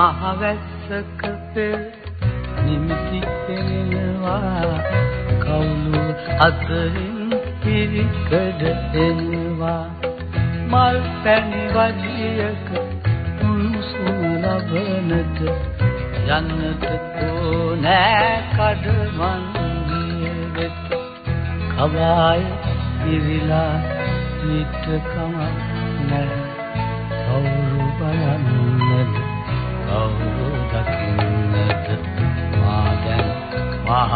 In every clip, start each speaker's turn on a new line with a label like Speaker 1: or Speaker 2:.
Speaker 1: මහවැස්සක පෙර නිමිති පෙනෙනවා කවුළු අතරින් පිරිකඩ එනවා මල් පැණි වඩියක උණුසුම ලබනට යන්නට ඕනෑ කඩමන්දිය වෙත කවාය ඉරිලා ඊට කමක් නෑ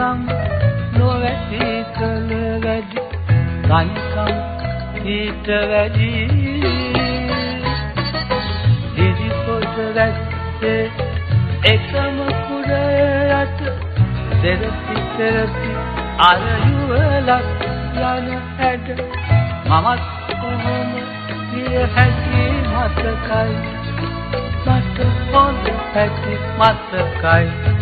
Speaker 1: මහල්ලේ මා දැන් මහලු ආවට ගත්තම් නොවැටි කල වැඩි. ගන්කම් ඊට වැඩි. දිවි පොත වැස්සේ එකම කුඩයට දෙරපි දෙරපි අරයුවලක් යන හැඩ මමත් කොහොම ගිය හැකි මතකයි? මට හොඳ හැකි මතකයි.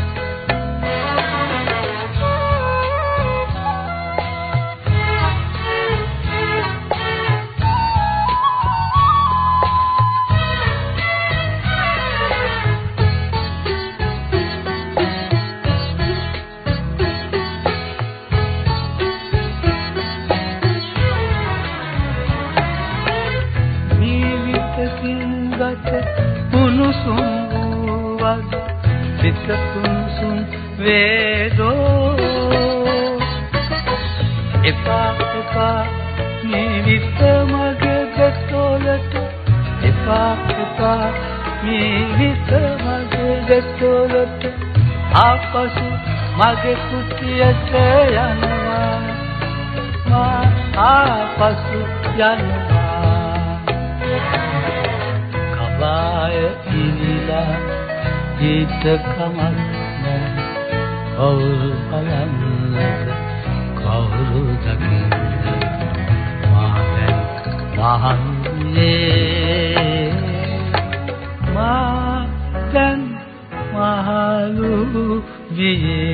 Speaker 1: සිංගත උණුසුම් වූවත් සිත කුණුසුම් වේදෝ එපා එපා මේ විස්ස මගේ දෙතොලට එපා එපා මේ විස්ස මගේ දෙතොලට ආපසු මගේ කුටියට යනවා. මා ආපසු යනවා. ඉනිලා හිත කමක් කවුරු බලන්නද කවුරු දකින්නද මා දැන් මහන්සේ මා දැන් මහලු වියේ.